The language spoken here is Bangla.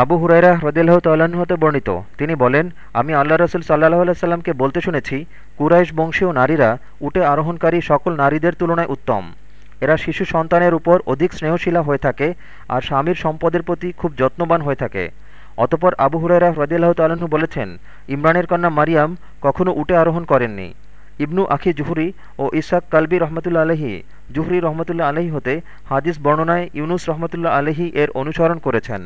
আবু হুরাইরা হ্রদিল্লাহ তাল্লাহ্ন হতে বর্ণিত। তিনি বলেন, আমি আল্লাহ রসুল সাল্লাহ সাল্লামকে বলতে শুনেছি, কুরাইশ বংশীয় নারীরা উটে আরোহণকারী সকল নারীদের তুলনায় উত্তম। এরা শিশু সন্তানের উপর অধিক স্নেহশীলা হয়ে থাকে আর স্বামীর সম্পদের প্রতি খুব যত্নবান হয়ে থাকে। অতপর আবু হুরাইরা হ্রদিল্লাহ তাল্লাহ্ন বলেছেন, ইমরানের কন্যা মারিয়াম কখনও উটে আরোহণ করেননি। ইবনু আখি জুহরি ও ইসাক কালবি রহমতুল্লা আলহি জুহরি রহমতুল্লাহ আলহী হতে হাদিস বর্ণনায় ইউনুস রহমতুল্লাহ আলহী এর অনুসরণ করেছেন।